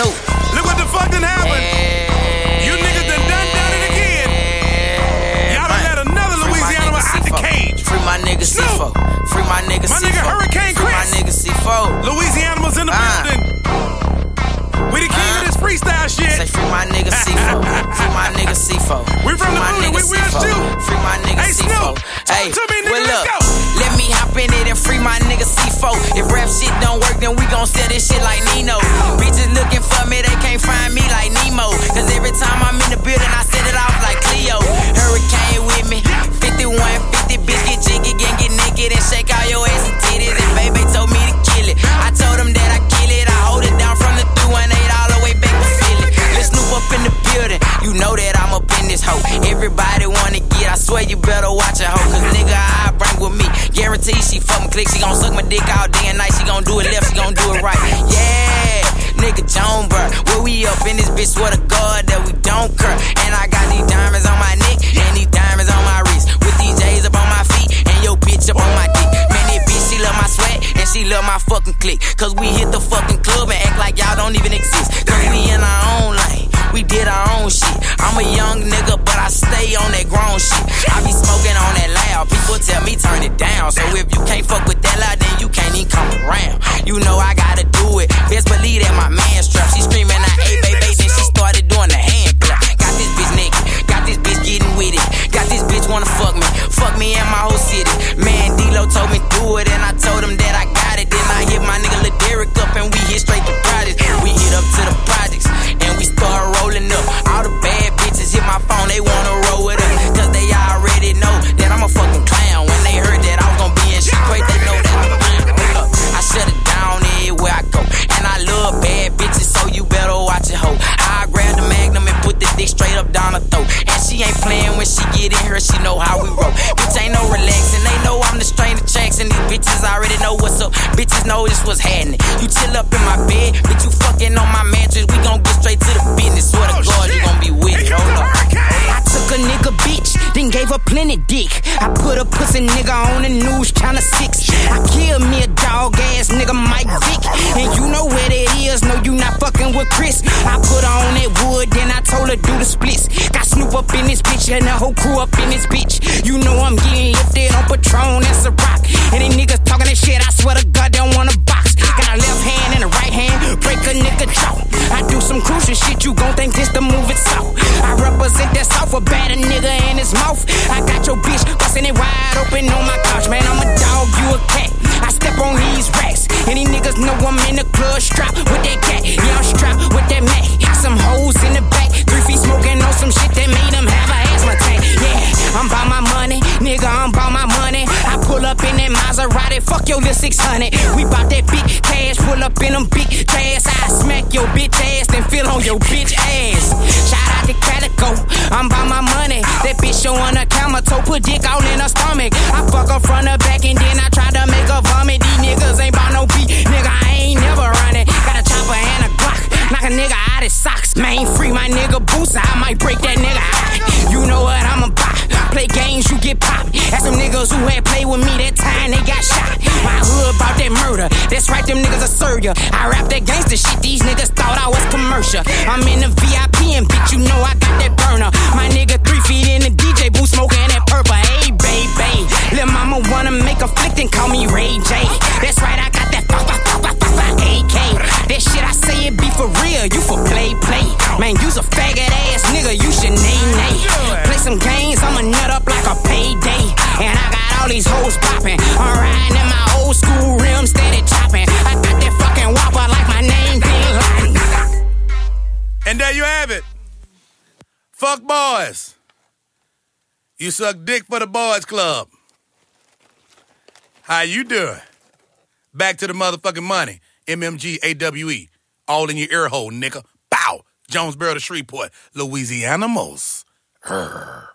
Snupe. Look what the fuck done happened. You niggas done done done it again. Y'all done let another Louisiana out the C4. cage. Free my nigga Snupe. C4. Free my nigga My C4. nigga Hurricane Free my Chris. nigga C4. Louisiana's in the Ah. building. We the king of this freestyle shit. Say free my nigga C4. Free my nigga C4. We from free the my hood, we- C4. shoot. Free my nigga Hey, C4. Hey, Snupe, Hey, to me, nigga, well, let's go. Then we gon' sell this shit like Nino. Bitches looking for me, they can't find me She fuck me click. She gon' suck my dick all day and night. She gon' do it left, she gon' do it right. Yeah, nigga Joan Burr. Where we up in this bitch, swear to God that we don't cur. And I got these diamonds on my neck and these diamonds on my wrist. With these J's up on my feet and your bitch up on my dick. Man, that bitch, she love my sweat and she love my fucking click. Cause we hit the fucking club and act like y'all don't even exist. Cause we in our own lane. We did our own shit. I'm a young nigga, but I stay on that grown shit. I be smoking on. People tell me turn it down. So if you can't fuck down her throat. And she ain't playing when she get in here, she know how we roll. Bitch ain't no relaxing, they know I'm the strain of tracks, and these bitches already know what's up. Bitches know this what's happening. You chill up in my bed, bitch, you fucking on my mattress. We gon' get straight to the business. Swear to Oh, God, you gon' be with it. Hold up. I took a nigga bitch, then gave her plenty dick. I put a pussy nigga on the news, counter six. I killed me a dog ass nigga Mike Vick. And you know where that is, no you not fucking with Chris. I put on that wood, then I told her do the splits. Got Snupe up in this bitch and the whole crew up in this bitch. You know I'm getting lifted on Patron, that's a rock. These niggas talking that shit, I swear to God, don't wanna box. Got a left hand and a right hand, break a nigga jaw. I do some crucial shit, you gon' think this the move itself. I represent that south, a bad nigga in his mouth. I got your bitch busting it wide open on my couch, man. I'm a dog, you a cat. I step on these these niggas know I'm in the club strapped with that cat. Yeah, I'm strapped with that Mac. Some hoes in the back, three feet smoking on some shit that made them have a asthma attack. Yeah, I'm about my money, nigga, I'm about my money. I pull up in that Maserati, fuck your little 600. We bout that big cash, pull up in them big cash. I smack your bitch ass, then feel on your bitch ass. Shout out to Calico, I'm about my money. That bitch showing a camera toe, put dick all in her stomach. I fuck her from the back and then I try to make her vomit. Man, free my nigga boots, I might break that nigga out. You know what I'm about. Play games, you get popped. That's some niggas who had played with me that time they got shot. My hood about that murder. That's right, them niggas will serve. I rap that gangster shit, these niggas thought I was commercial. I'm in the VIP and bitch, you know I got that burner. My nigga three feet in the DJ booth smoking that purple. Hey, baby. Lil' mama wanna make a flick, then call me Ray J. That's Man, you's a faggot ass nigga, you should name, name. Play some games, I'ma nut up like a payday. And I got all these hoes popping. I'm riding in my old school rims, steady chopping. I got that fucking whopper like my name, Bin Laden. And there you have it. Fuck boys. You suck dick for the boys club. How you doing? Back to the motherfucking money. MMG AWE. All in your ear hole, nigga. Jonesboro to Shreveport. Louisiana most. Her.